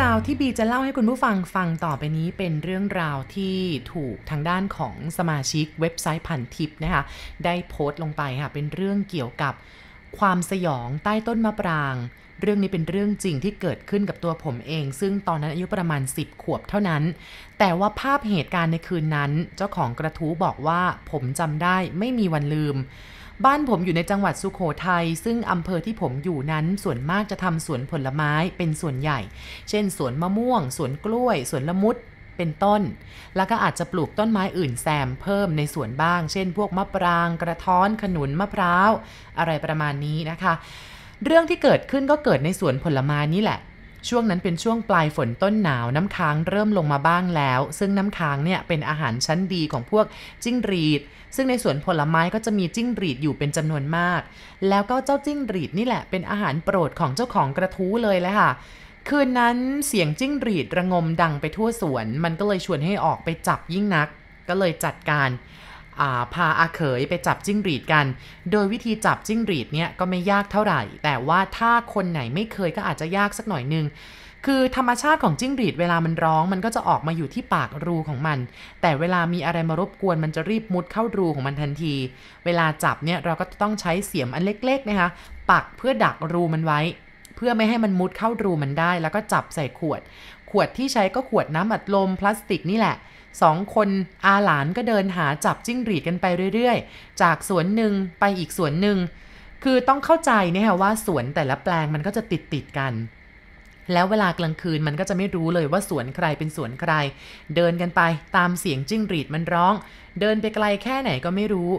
ราวที่บีจะเล่าให้คุณผู้ฟังฟังต่อไปนี้เป็นเรื่องราวที่ถูกทางด้านของสมาชิกเว็บไซต์พันทิปนะคะได้โพสต์ลงไปค่ะเป็นเรื่องเกี่ยวกับความสยองใต้ต้นมะปราง เรื่องนี้เป็นเรื่องจริงที่เกิดขึ้นกับตัวผมเอง ซึ่งตอนนั้นอายุประมาณ 10 ขวบเท่านั้น แต่ว่าภาพเหตุการณ์ในคืนนั้น เจ้าของกระทู้บอกว่าผมจำได้ไม่มีวันลืม บ้านผมอยู่ในจังหวัดสุโขทัยซึ่งอำเภอที่ผมอยู่นั้นส่วนมากจะทำสวนผลไม้เป็นส่วนใหญ่ เช่น สวนมะม่วง สวนกล้วย สวนละมุด เป็นต้น แล้วก็อาจจะปลูกต้นไม้อื่นแซมเพิ่มในสวนบ้าง เช่น พวกมะปราง กระท้อน ขนุน มะพร้าว อะไรประมาณนี้นะคะ เรื่องที่เกิดขึ้นก็เกิดในสวนผลไม้นี่แหละ ช่วงนั้นเป็นช่วงปลายฝนต้นหนาวน้ำค้างเริ่มลงมาบ้างแล้ว ซึ่งน้ำค้างเนี่ยเป็นอาหารชั้นดีของพวกจิ้งหรีด ซึ่งในสวนผลไม้ก็จะมีจิ้งหรีดอยู่เป็นจำนวนมาก แล้วก็เจ้าจิ้งหรีดนี่แหละเป็นอาหารโปรดของเจ้าของกระทู้เลยแหละค่ะคืนนั้นเสียงจิ้งหรีดระงมดังไปทั่วสวน มันก็เลยชวนให้ออกไปจับยิ่งนัก ก็เลยจัดการ พาอาเขยไปจับจิ้งหรีดกัน โดยวิธีจับจิ้งหรีดเนี่ยก็ไม่ยากเท่าไหร่ แต่ว่าถ้าคนไหนไม่เคยก็อาจจะยากสักหน่อยนึงคือธรรมชาติของจิ้งหรีดเวลามันร้อง มันก็จะออกมาอยู่ที่ปากรูของมัน แต่เวลามีอะไรมารบกวนมันจะรีบมุดเข้ารูของมันทันที เวลาจับเนี่ยเราก็ต้องใช้เสียมอันเล็กๆนะคะปักเพื่อดักรูมันไว้ เพื่อไม่ให้มันมุดเข้ารูมันได้ แล้วก็จับใส่ขวด วดที่ใช้ก็ขวดน้ำอัดลมพลาสติกนี่แหละสองคนอาหลานก็เดินหาจับจิ้งหรีดกันไปเรื่อยๆ จากสวนหนึ่งไปอีกสวนหนึ่ง คือต้องเข้าใจเนี่ยค่ะว่าสวนแต่ละแปลงมันก็จะติดติดกัน แล้วเวลากลางคืนมันก็จะไม่รู้เลยว่าสวนใครเป็นสวนใคร เดินกันไปตามเสียงจิ้งหรีดมันร้อง เดินไปไกลแค่ไหนก็ไม่รู้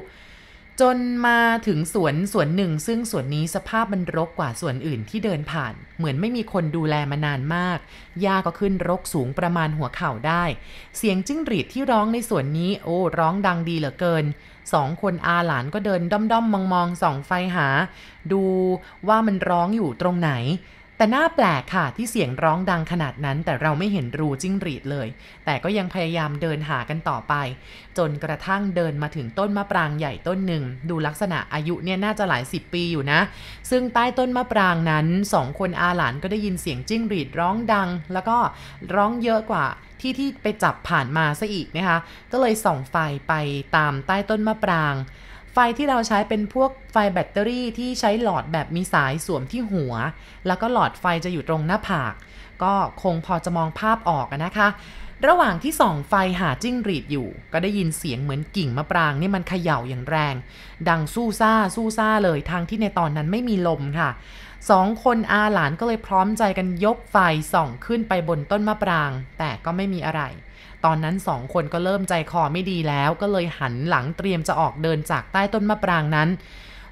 จนมาถึงสวนสวนหนึ่ง ซึ่งสวนนี้สภาพมันรกกว่าสวนอื่นที่เดินผ่าน เหมือนไม่มีคนดูแลมานานมาก หญ้าก็ขึ้นรกสูงประมาณหัวเข่าได้ เสียงจิ้งหรีดที่ร้องในสวนนี้ โอ้ ร้องดังดีเหลือเกิน สองคนอาหลานก็เดินด้อมด้อมมองมองส่องไฟหา ดูว่ามันร้องอยู่ตรงไหน แต่น่าแปลกค่ะที่เสียงร้องดังขนาดนั้นแต่เราไม่เห็นรูจิ้งหรีดเลย แต่ก็ยังพยายามเดินหากันต่อไป จนกระทั่งเดินมาถึงต้นมะปรางใหญ่ต้นหนึ่ง ดูลักษณะอายุเนี่ยน่าจะหลายสิบปีอยู่นะ ซึ่งใต้ต้นมะปรางนั้นสองคนอาหลานก็ได้ยินเสียงจิ้งหรีดร้องดัง แล้วก็ร้องเยอะกว่าที่ที่ไปจับผ่านมาซะอีกนะคะ ก็เลยส่องไฟไปตามใต้ต้นมะปราง ไฟที่เราใช้เป็นพวกไฟแบตเตอรี่ที่ใช้หลอดแบบมีสายสวมที่หัว แล้วก็หลอดไฟจะอยู่ตรงหน้าผาก ก็คงพอจะมองภาพออกนะคะ ระหว่างที่ส่องไฟหาจิ้งหรีดอยู่ ก็ได้ยินเสียงเหมือนกิ่งมะปรางนี่มันเขย่าอย่างแรง ดังสู้ซ่าสู้ซ่าเลยทางที่ในตอนนั้นไม่มีลมค่ะสองคนอาหลานก็เลยพร้อมใจกันยกไฟส่องขึ้นไปบนต้นมะปราง แต่ก็ไม่มีอะไร ตอนนั้นสองคนก็เริ่มใจคอไม่ดีแล้ว ก็เลยหันหลังเตรียมจะออกเดินจากใต้ต้นมะปรางนั้น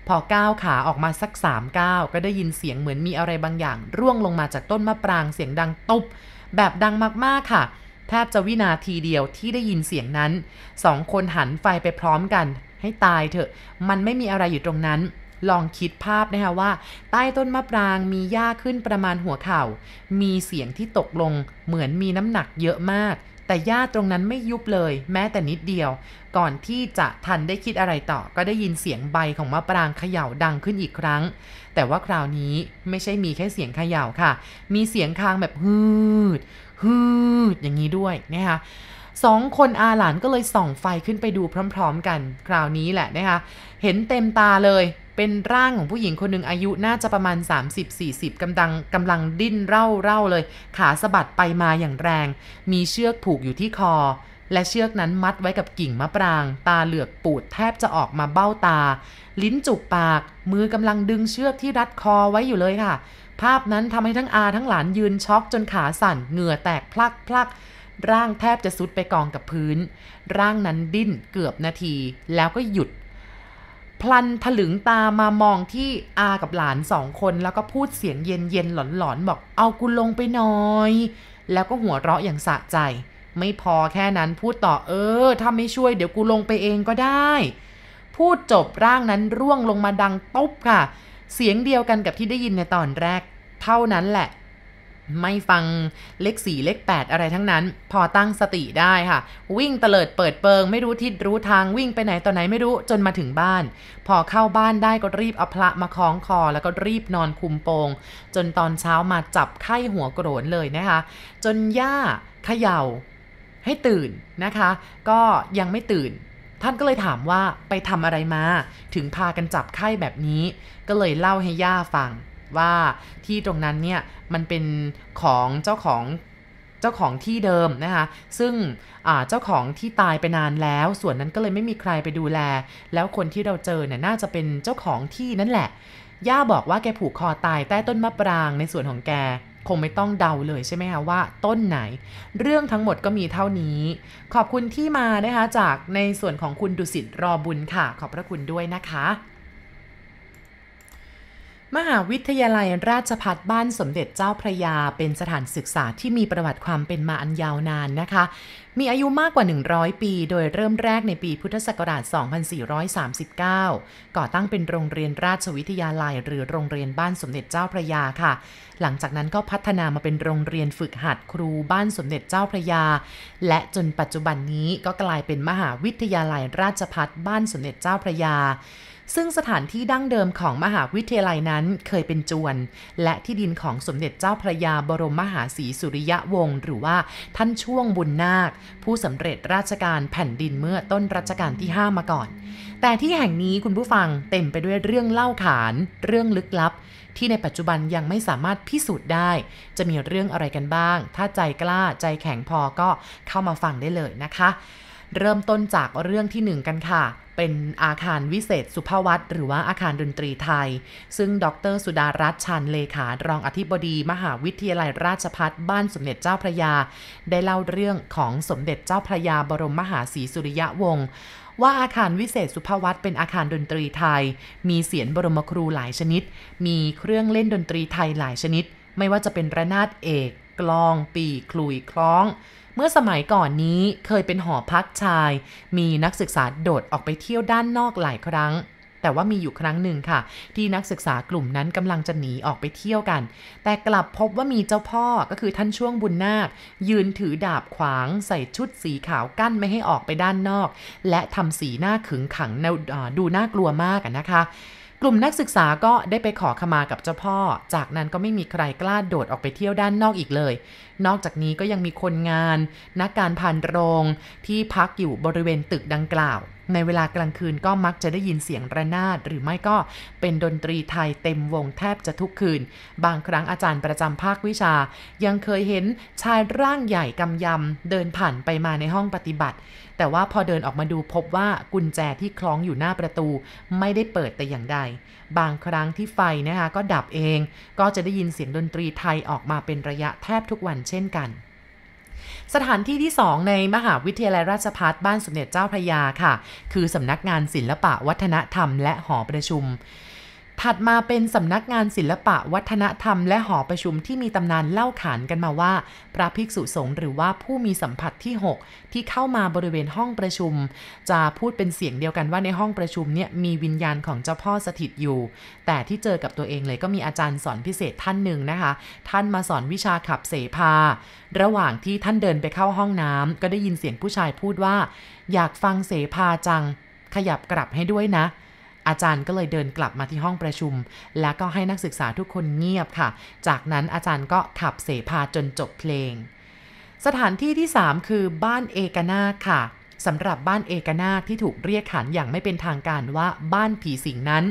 พอก้าวขาออกมาสักสามก้าวก็ได้ยินเสียงเหมือนมีอะไรบางอย่าง ร่วงลงมาจากต้นมะปรางเสียงดังตุบแบบดังมากๆค่ะแทบจะวินาทีเดียวที่ได้ยินเสียงนั้นสองคนหันไฟไปพร้อมกัน ให้ตายเถอะ มันไม่มีอะไรอยู่ตรงนั้น ลองคิดภาพนะคะว่า ใต้ต้นมะปรางมีหญ้าขึ้นประมาณหัวเข่า มีเสียงที่ตกลงเหมือนมีน้ำหนักเยอะมาก แต่หญ้าตรงนั้นไม่ยุบเลย แม้แต่นิดเดียว ก่อนที่จะทันได้คิดอะไรต่อ ก็ได้ยินเสียงใบของมะปรางเขย่าดังขึ้นอีกครั้ง แต่ว่าคราวนี้ไม่ใช่มีแค่เสียงเขย่าค่ะ มีเสียงคางแบบฮืดฮืดอย่างนี้ด้วยนะคะสองคนอาหลานก็เลยส่องไฟขึ้นไปดูพร้อม ๆ กัน คราวนี้แหละนะคะเห็นเต็มตาเลย เป็นร่างของผู้หญิงคนหนึ่งอายุน่าจะประมาณ 30-40กำลังกำลังดิ้นเร่าเร่าเลย ขาสะบัดไปมาอย่างแรง มีเชือกผูกอยู่ที่คอ และเชือกนั้นมัดไว้กับกิ่งมะปราง ตาเหลือกปูดแทบจะออกมาเบ้าตา ลิ้นจุกปาก มือกำลังดึงเชือกที่รัดคอไว้อยู่เลยค่ะ ภาพนั้นทำให้ทั้งอาทั้งหลานยืนช็อกจนขาสั่น เหงื่อแตกพลักพลักร่างแทบจะซุดไปกองกับพื้น ร่างนั้นดิ้นเกือบนาที แล้วก็หยุด พลันถลึงตามามองที่อากับหลานสองคนแล้วก็พูดเสียงเย็นเย็นหลอนๆ บอกเอากูลงไปหน่อย แล้วก็หัวเราะอย่างสะใจ ไม่พอแค่นั้นพูดต่อเออ ถ้าไม่ช่วยเดี๋ยวกูลงไปเองก็ได้ พูดจบร่างนั้นร่วงลงมาดังตุ๊บค่ะ เสียงเดียวกันกับที่ได้ยินในตอนแรก เท่านั้นแหละ ไม่ฟังเลขสี่เลขแปดอะไรทั้งนั้น พอตั้งสติได้ค่ะ วิ่งเตลิดเปิดเปิง ไม่รู้ทิศรู้ทางวิ่งไปไหนต่อไหนไม่รู้จนมาถึงบ้าน พอเข้าบ้านได้ก็รีบเอาพระมาคล้องคอ แล้วก็รีบนอนคุมโปง จนตอนเช้ามาจับไข้หัวโกรนเลยนะคะ จนย่าเขย่าให้ตื่นนะคะ ก็ยังไม่ตื่น ท่านก็เลยถามว่าไปทำอะไรมา ถึงพากันจับไข้แบบนี้ ก็เลยเล่าให้ย่าฟัง ว่าที่ตรงนั้นเนี่ยมันเป็นของเจ้าของเจ้าของที่เดิมนะคะซึ่งเจ้าของที่ตายไปนานแล้ว ส่วนนั้นก็เลยไม่มีใครไปดูแล แล้วคนที่เราเจอเนี่ยน่าจะเป็นเจ้าของที่นั่นแหละ ย่าบอกว่าแกผูกคอตายใต้ต้นมะปรางในส่วนของแกคงไม่ต้องเดาเลยใช่ไหมคะว่าต้นไหน เรื่องทั้งหมดก็มีเท่านี้ ขอบคุณที่มานะคะจากในส่วนของคุณดุสิตรอบุญค่ะ ขอบพระคุณด้วยนะคะ มหาวิทยาลัยราชภัฏบ้านสมเด็จเจ้าพระยา เป็นสถานศึกษาที่มีประวัติความเป็นมาอันยาวนานนะคะ มีอายุมากกว่า 100 ปี โดยเริ่มแรกในปีพุทธศักราช 2439 ก่อตั้งเป็นโรงเรียนราชวิทยาลัย หรือโรงเรียนบ้านสมเด็จเจ้าพระยาค่ะ หลังจากนั้นก็พัฒนามาเป็นโรงเรียนฝึกหัดครูบ้านสมเด็จเจ้าพระยา และจนปัจจุบันนี้ก็กลายเป็นมหาวิทยาลัยราชภัฏบ้านสมเด็จเจ้าพระยา ซึ่งสถานที่ดั้งเดิมของมหาวิทยาลัยนั้นเคยเป็นจวน และที่ดินของสมเด็จเจ้าพระยาบรมมหาศรีสุริยะวงศ์หรือว่าท่านช่วงบุญนาค ผู้สำเร็จราชการแผ่นดินเมื่อต้นรัชกาลที่ 5 มาก่อน แต่ที่แห่งนี้คุณผู้ฟังเต็มไปด้วยเรื่องเล่าขาน เรื่องลึกลับ ที่ในปัจจุบันยังไม่สามารถพิสูจน์ได้ จะมีเรื่องอะไรกันบ้าง ถ้าใจกล้าใจแข็งพอก็เข้ามาฟังได้เลยนะคะ เริ่มต้นจากเรื่องที่หนึ่งกันค่ะ เป็นอาคารวิเศษสุภวัตหรือว่าอาคารดนตรีไทย ซึ่งดรสุดารัตน์ชันเลขารองอธิบดีมหาวิทยาลัยราชพัฒบ้านสมเด็จเจ้าพระยา ได้เล่าเรื่องของสมเด็จเจ้าพระยาบรมมหาศรีสุริยะวงศ์ว่าอาคารวิเศษสุภวัตเป็นอาคารดนตรีไทย มีเสียงบรมครูหลายชนิด มีเครื่องเล่นดนตรีไทยหลายชนิด ไม่ว่าจะเป็นระนาดเอก กลอง ปีคลุยคล้อง เมื่อสมัยก่อนนี้เคยเป็นหอพักชาย มีนักศึกษาโดดออกไปเที่ยวด้านนอกหลายครั้ง แต่ว่ามีอยู่ครั้งหนึ่งค่ะ ที่นักศึกษากลุ่มนั้นกำลังจะหนีออกไปเที่ยวกัน แต่กลับพบว่ามีเจ้าพ่อก็คือท่านช่วงบุญนาค ยืนถือดาบขวางใส่ชุดสีขาวกั้นไม่ให้ออกไปด้านนอก และทำสีหน้าขึงขังดูน่ากลัวมากนะคะ กลุ่มนักศึกษาก็ได้ไปขอขมากับเจ้าพ่อ จากนั้นก็ไม่มีใครกล้าโดดออกไปเที่ยวด้านนอกอีกเลย นอกจากนี้ก็ยังมีคนงาน นักการพันโรง ที่พักอยู่บริเวณตึกดังกล่าว ในเวลากลางคืนก็มักจะได้ยินเสียงระนาด หรือไม่ก็เป็นดนตรีไทยเต็มวงแทบจะทุกคืน บางครั้งอาจารย์ประจำภาควิชา ยังเคยเห็นชายร่างใหญ่กำยำเดินผ่านไปมาในห้องปฏิบัติ แต่ว่าพอเดินออกมาดูพบว่ากุญแจที่คล้องอยู่หน้าประตู ไม่ได้เปิดแต่อย่างใด บางครั้งที่ไฟนะคะก็ดับเอง ก็จะได้ยินเสียงดนตรีไทยออกมาเป็นระยะแทบทุกวันเช่นกันสถานที่ที่ 2 ในมหาวิทยาลัยราชภัฏบ้านสมเด็จเจ้าพระยาค่ะ คือสำนักงานศิลปะวัฒนธรรมและหอประชุม ถัดมาเป็นสำนักงานศิลปะวัฒนธรรมและหอประชุมที่มีตำนานเล่าขานกันมาว่า พระภิกษุสงฆ์หรือว่าผู้มีสัมผัสที่ 6 ที่เข้ามาบริเวณห้องประชุม จะพูดเป็นเสียงเดียวกันว่าในห้องประชุมเนี่ยมีวิญญาณของเจ้าพ่อสถิตอยู่ แต่ที่เจอกับตัวเองเลยก็มีอาจารย์สอนพิเศษท่านหนึ่งนะคะ ท่านมาสอนวิชาขับเสพา ระหว่างที่ท่านเดินไปเข้าห้องน้ำก็ได้ยินเสียงผู้ชายพูดว่า อยากฟังเสพาจัง ขยับกลับให้ด้วยนะ อาจารย์ก็เลยเดินกลับมาที่ห้องประชุม แล้วก็ให้นักศึกษาทุกคนเงียบค่ะ จากนั้นอาจารย์ก็ขับเสพาจนจบเพลง สถานที่ที่ 3 คือบ้านเอกนาค่ะ สำหรับบ้านเอกนาคที่ถูกเรียกขานอย่างไม่เป็นทางการว่าบ้านผีสิงนั้น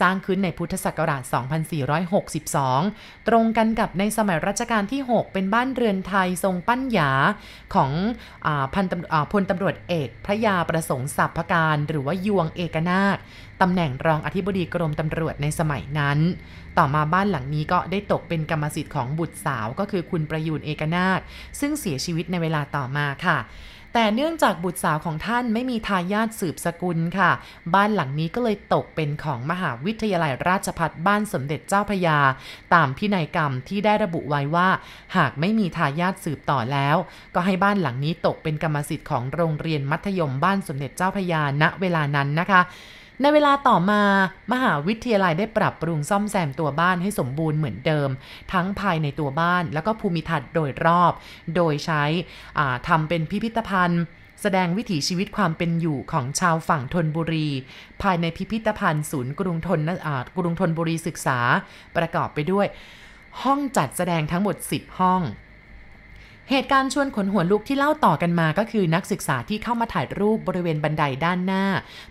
สร้างขึ้นในพุทธศักราช 2462 ตรงกันกับในสมัยรัชกาลที่ 6 เป็นบ้านเรือนไทยทรงปั้นหยาของอพันพลตำรวจเอกพระยาประสงค์สัพพการหรือว่ายวงเอกนาคตำแหน่งรองอธิบดีกรมตำรวจในสมัยนั้น ต่อมาบ้านหลังนี้ก็ได้ตกเป็นกรรมสิทธิ์ของบุตรสาวก็คือคุณประยูนเอกนาคซึ่งเสียชีวิตในเวลาต่อมาค่ะ แต่เนื่องจากบุตรสาวของท่านไม่มีทายาทสืบสกุลค่ะ บ้านหลังนี้ก็เลยตกเป็นของมหาวิทยาลัยราชพัฒบ้านสมเด็จเจ้าพยา ตามพินัยกรรมที่ได้ระบุไว้ว่า หากไม่มีทายาทสืบต่อแล้ว ก็ให้บ้านหลังนี้ตกเป็นกรรมสิทธิ์ของโรงเรียนมัธยมบ้านสมเด็จเจ้าพยาณเวลานั้นนะคะ ในเวลาต่อมามหาวิทยาลัยได้ปรับปรุงซ่อมแซมตัวบ้านให้สมบูรณ์เหมือนเดิม ทั้งภายในตัวบ้านแล้วก็ภูมิทัศน์โดยรอบ โดยใช้ทำเป็นพิพิธภัณฑ์แสดงวิถีชีวิตความเป็นอยู่ของชาวฝั่งธนบุรี ภายในพิพิธภัณฑ์ศูนย์กรุงธนกรุงธนบุรีศึกษา ประกอบไปด้วย ห้องจัดแสดงทั้งหมด 10 ห้อง เหตุการณ์ชวนขนหัวลุกที่เล่าต่อกันมาก็คือนักศึกษาที่เข้ามาถ่ายรูปบริเวณบันไดด้านหน้า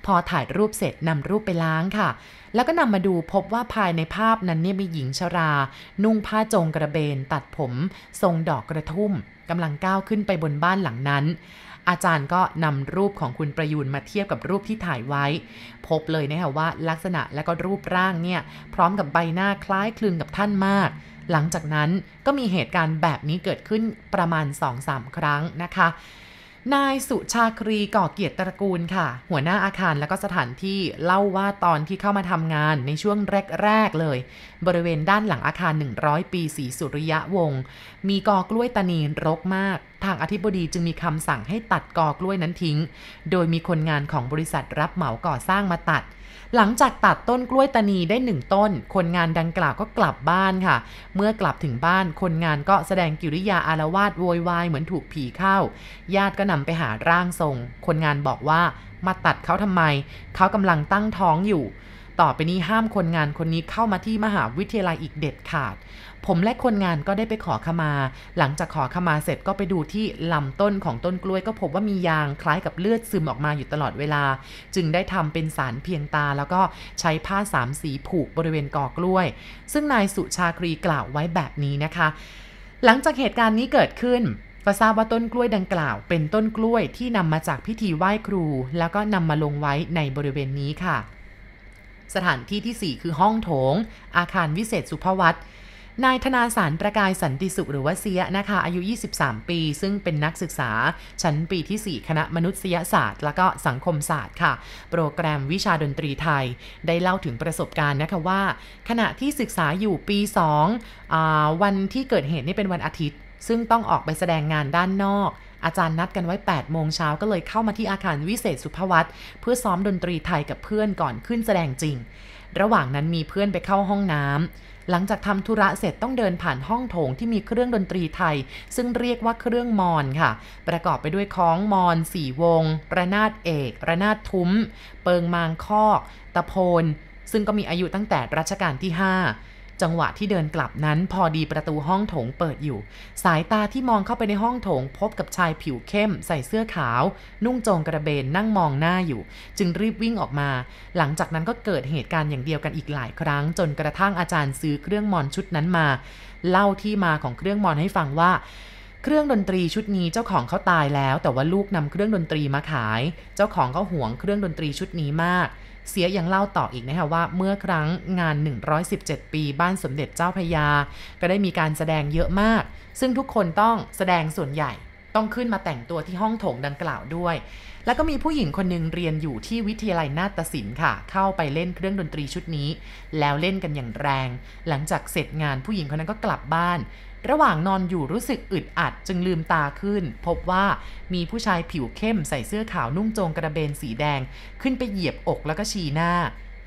พอถ่ายรูปเสร็จนำรูปไปล้างค่ะ แล้วก็นำมาดูพบว่าภายในภาพนั้นเนี่ยมีหญิงชรา นุ่งผ้าจงกระเบน ตัดผม ทรงดอกกระทุ่มกำลังก้าวขึ้นไปบนบ้านหลังนั้น อาจารย์ก็นำรูปของคุณประยูนมาเทียบกับรูปที่ถ่ายไว้ พบเลยนะคะว่าลักษณะและก็รูปร่างเนี่ยพร้อมกับใบหน้าคล้ายคลึงกับท่านมาก หลังจากนั้นก็มีเหตุการณ์แบบนี้เกิดขึ้นประมาณ 2-3 ครั้งนะคะ นายสุชาครีก่อเกียรติตระกูลค่ะ หัวหน้าอาคารและก็สถานที่เล่าว่าตอนที่เข้ามาทำงานในช่วงแรก ๆ เลย บริเวณด้านหลังอาคาร 100 ปีสีสุริยะวงศ์มีกอกล้วยตานีรกมาก ทางอธิบดีจึงมีคำสั่งให้ตัดกอกล้วยนั้นทิ้ง โดยมีคนงานของบริษัทรับเหมาก่อสร้างมาตัดหลังจากตัดต้นกล้วยตานีได้หนึ่งต้น คนงานดังกล่าวก็กลับบ้านค่ะ เมื่อกลับถึงบ้านคนงานก็แสดงกิริยาอารวาสโวยวายเหมือนถูกผีเข้า ญาติก็นำไปหาร่างทรง คนงานบอกว่ามาตัดเขาทำไม เขากำลังตั้งท้องอยู่ ต่อไปนี้ห้ามคนงานคนนี้เข้ามาที่มหาวิทยาลัยอีกเด็ดขาด ผมและคนงานก็ได้ไปขอขมา หลังจากขอขมาเสร็จก็ไปดูที่ลำต้นของต้นกล้วยก็พบว่ามียางคล้ายกับเลือดซึมออกมาอยู่ตลอดเวลา จึงได้ทำเป็นสารเพียงตา แล้วก็ใช้ผ้าสามสีผูกบริเวณกอกล้วย ซึ่งนายสุชาครีกล่าวไว้แบบนี้นะคะ หลังจากเหตุการณ์นี้เกิดขึ้น ก็ทราบว่าต้นกล้วยดังกล่าว เป็นต้นกล้วยที่นำมาจากพิธีไหว้ครู แล้วก็นำมาลงไว้ในบริเวณนี้ค่ะ สถานที่ที่ 4 คือห้องโถง อาคารวิเศษสุภวัตนายธนาสารประกายสันติสุขหรือว่าเสียนะคะ อายุ 23 ปี ซึ่งเป็นนักศึกษา ชั้นปีที่ 4 คณะมนุษยศาสตร์ และก็สังคมศาสตร์ค่ะ โปรแกรมวิชาดนตรีไทย ได้เล่าถึงประสบการณ์นะคะว่า ขณะที่ศึกษาอยู่ปี 2 วันที่เกิดเหตุนี่เป็นวันอาทิตย์ ซึ่งต้องออกไปแสดงงานด้านนอก อาจารย์นัดกันไว้8โมงเช้าก็เลยเข้ามาที่อาคารวิเศษสุภวัตเพื่อซ้อมดนตรีไทยกับเพื่อนก่อนขึ้นแสดงจริง ระหว่างนั้นมีเพื่อนไปเข้าห้องน้ำหลังจากทำธุระเสร็จต้องเดินผ่านห้องโถงที่มีเครื่องดนตรีไทย ซึ่งเรียกว่าเครื่องมอนค่ะ ประกอบไปด้วยคล้องมอนสี่วง ระนาดเอก ระนาดทุ้ม เปิงมางคอก ตะโพน ซึ่งก็มีอายุตั้งแต่รัชกาลที่ 5 จังหวะที่เดินกลับนั้นพอดีประตูห้องโถงเปิดอยู่ สายตาที่มองเข้าไปในห้องโถง พบกับชายผิวเข้ม ใส่เสื้อขาว นุ่งโจงกระเบนนั่งมองหน้าอยู่ จึงรีบวิ่งออกมา หลังจากนั้นก็เกิดเหตุการณ์อย่างเดียวกันอีกหลายครั้ง จนกระทั่งอาจารย์ซื้อเครื่องมอนชุดนั้นมา เล่าที่มาของเครื่องมอนให้ฟังว่าเครื่องดนตรีชุดนี้เจ้าของเขาตายแล้ว แต่ว่าลูกนำเครื่องดนตรีมาขาย เจ้าของเขาหวงเครื่องดนตรีชุดนี้มาก เสียยังเล่าต่ออีกนะคะว่าเมื่อครั้งงาน 117 ปีบ้านสมเด็จเจ้าพยา ก็ได้มีการแสดงเยอะมาก ซึ่งทุกคนต้องแสดงส่วนใหญ่ต้องขึ้นมาแต่งตัวที่ห้องโถงดังกล่าวด้วย แล้วก็มีผู้หญิงคนหนึ่งเรียนอยู่ที่วิทยาลัยนาฏศิลป์ค่ะ เข้าไปเล่นเครื่องดนตรีชุดนี้ แล้วเล่นกันอย่างแรง หลังจากเสร็จงานผู้หญิงคนนั้นก็กลับบ้าน ระหว่างนอนอยู่รู้สึกอึดอัดจึงลืมตาขึ้น พบว่ามีผู้ชายผิวเข้มใส่เสื้อขาวนุ่งโจงกระเบนสีแดง ขึ้นไปเหยียบอกแล้วก็ชี้หน้า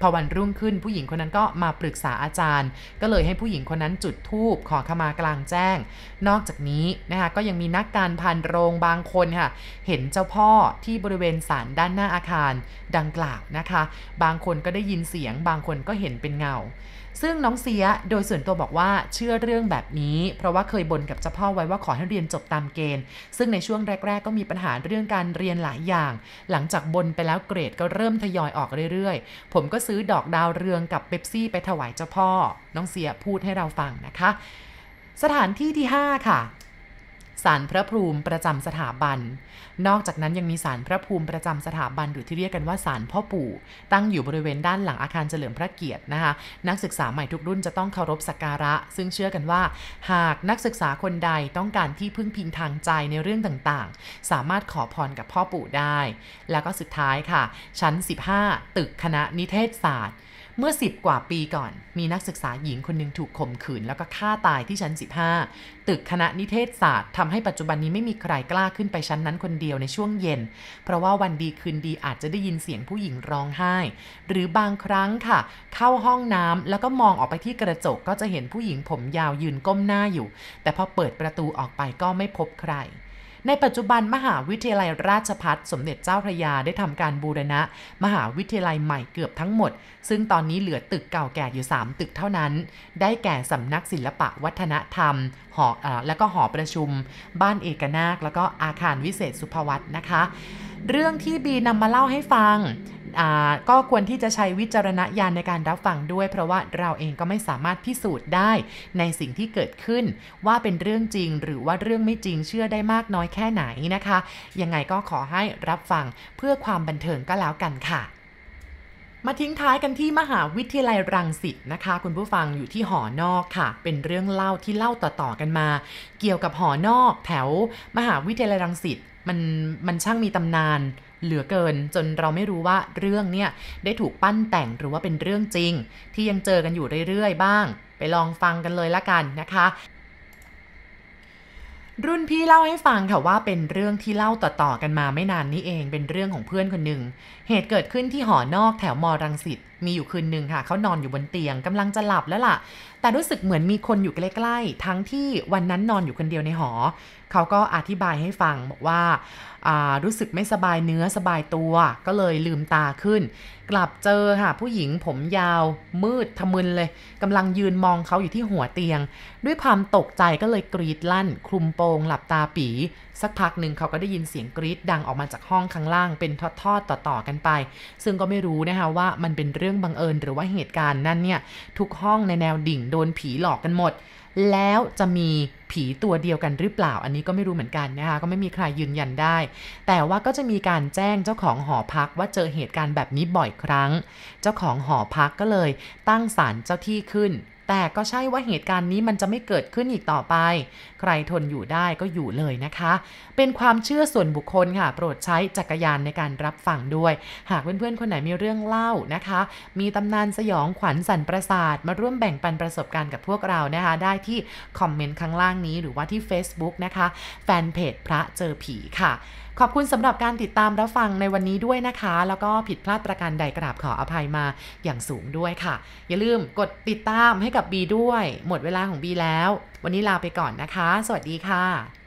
พอวันรุ่งขึ้นผู้หญิงคนนั้นก็มาปรึกษาอาจารย์ ก็เลยให้ผู้หญิงคนนั้นจุดธูปขอขมากลางแจ้ง นอกจากนี้นะคะก็ยังมีนักการพันโรงบางคนค่ะ เห็นเจ้าพ่อที่บริเวณศาลด้านหน้าอาคารดังกล่าวนะคะ บางคนก็ได้ยินเสียง บางคนก็เห็นเป็นเงา ซึ่งน้องเสียโดยส่วนตัวบอกว่าเชื่อเรื่องแบบนี้ เพราะว่าเคยบ่นกับเจ้าพ่อไว้ว่าขอให้เรียนจบตามเกณฑ์ ซึ่งในช่วงแรก ๆ ก็มีปัญหาเรื่องการเรียนหลายอย่าง หลังจากบนไปแล้วเกรดก็เริ่มทยอยออกเรื่อยๆ ผมก็ซื้อดอกดาวเรืองกับเบปซี่ไปถวายเจ้าพ่อ น้องเสียพูดให้เราฟังนะคะ สถานที่ที่ 5 ค่ะ ศาลพระภูมิประจำสถาบัน นอกจากนั้นยังมีศาลพระภูมิประจำสถาบันหรือที่เรียกกันว่าศาลพ่อปู่ ตั้งอยู่บริเวณด้านหลังอาคารเฉลิมพระเกียรตินะคะ นักศึกษาใหม่ทุกรุ่นจะต้องเคารพสักการะ ซึ่งเชื่อกันว่า หากนักศึกษาคนใดต้องการที่พึ่งพิงทางใจในเรื่องต่างๆ สามารถขอพรกับพ่อปู่ได้ แล้วก็สุดท้ายค่ะ ชั้น 15 ตึกคณะนิเทศศาสตร์ เมื่อ 10 กว่าปีก่อน มีนักศึกษาหญิงคนหนึ่งถูกข่มขืน แล้วก็ฆ่าตายที่ชั้น 15 ตึกคณะนิเทศศาสตร์ทำให้ปัจจุบันนี้ไม่มีใครกล้าขึ้นไปชั้นนั้นคนเดียวในช่วงเย็น เพราะว่าวันดีคืนดีอาจจะได้ยินเสียงผู้หญิงร้องไห้ หรือบางครั้งค่ะ เข้าห้องน้ำแล้วก็มองออกไปที่กระจกก็จะเห็นผู้หญิงผมยาวยืนก้มหน้าอยู่ แต่พอเปิดประตูออกไปก็ไม่พบใคร ในปัจจุบันมหาวิทยาลัยราชพัฒสมเด็จเจ้าพระยาได้ทำการบูรณะ มหาวิทยาลัยใหม่เกือบทั้งหมด ซึ่งตอนนี้เหลือตึกเก่าแก่อยู่ 3 ตึกเท่านั้น ได้แก่สำนักศิลปะวัฒนธรรมหออแล้วก็หอประชุม บ้านเอกนาค แล้วก็อาคารวิเศษสุภวัตนะคะ เรื่องที่บีนำมาเล่าให้ฟัง ก็ควรที่จะใช้วิจารณญาณในการรับฟังด้วย เพราะว่าเราเองก็ไม่สามารถพิสูจน์ได้ในสิ่งที่เกิดขึ้น ว่าเป็นเรื่องจริงหรือว่าเรื่องไม่จริงเชื่อได้มากน้อยแค่ไหนนะคะ ยังไงก็ขอให้รับฟังเพื่อความบันเทิงก็แล้วกันค่ะมาทิ้งท้ายกันที่มหาวิทยาลัยรังสิตนะคะ คุณผู้ฟังอยู่ที่หอนอกค่ะ เป็นเรื่องเล่าที่เล่าต่อๆกันมา เกี่ยวกับหอนอกแถว มหาวิทยาลัยรังสิตมันมันช่างมีตำนาน เหลือเกินจนเราไม่รู้ว่าเรื่องเนี่ยได้ถูกปั้นแต่งหรือว่าเป็นเรื่องจริง ที่ยังเจอกันอยู่เรื่อยๆ บ้าง ไปลองฟังกันเลยละกันนะคะรุ่นพี่เล่าให้ฟังค่ะว่าเป็นเรื่องที่เล่าต่อๆกันมาไม่นานนี้เองเป็นเรื่องของเพื่อนคนหนึ่ง เหตุเกิดขึ้นที่หอนอกแถวมอรังสิตมีอยู่คืนหนึ่งค่ะเขานอนอยู่บนเตียงกำลังจะหลับแล้วล่ะ แต่รู้สึกเหมือนมีคนอยู่ใกล้ๆ ทั้งที่วันนั้นนอนอยู่คนเดียวในหอ เขาก็อธิบายให้ฟังบอกว่ารู้สึกไม่สบายเนื้อสบายตัว ก็เลยลืมตาขึ้น กลับเจอค่ะ ผู้หญิงผมยาวมืดทะมึนเลยกำลังยืนมองเขาอยู่ที่หัวเตียง ด้วยความตกใจก็เลยกรีดลั่น คลุมโปงหลับตาปี สักพักหนึ่งเขาก็ได้ยินเสียงกรีดดังออกมาจากห้องข้างล่างเป็นทอดๆต่อๆกันไป ซึ่งก็ไม่รู้นะคะว่ามันเป็นเรื่องบังเอิญหรือว่าเหตุการณ์นั้นเนี่ยทุกห้องในแนวดิ่งโดนผีหลอกกันหมด แล้วจะมีผีตัวเดียวกันหรือเปล่า อันนี้ก็ไม่รู้เหมือนกันนะคะก็ไม่มีใครยืนยันได้ แต่ว่าก็จะมีการแจ้งเจ้าของหอพักว่าเจอเหตุการณ์แบบนี้บ่อยครั้ง เจ้าของหอพักก็เลยตั้งศาลเจ้าที่ขึ้น แต่ก็ใช่ว่าเหตุการณ์นี้มันจะไม่เกิดขึ้นอีกต่อไป ใครทนอยู่ได้ก็อยู่เลยนะคะ เป็นความเชื่อส่วนบุคคลค่ะ โปรดใช้จักรยานในการรับฟังด้วย หากเพื่อนๆคนไหนมีเรื่องเล่านะคะ มีตำนานสยองขวัญสันประสาท มาร่วมแบ่งปันประสบการณ์กับพวกเรานะคะ ได้ที่คอมเมนต์ข้างล่างนี้หรือว่าที่ Facebook นะคะแฟนเพจพระเจอผีค่ะ ขอบคุณสำหรับการติดตามรับฟังในวันนี้ด้วยนะคะ แล้วก็ผิดพลาดประการใดกราบขออภัยมาอย่างสูงด้วยค่ะ อย่าลืมกดติดตามให้กับบีด้วย หมดเวลาของบีแล้ว วันนี้ลาไปก่อนนะคะ สวัสดีค่ะ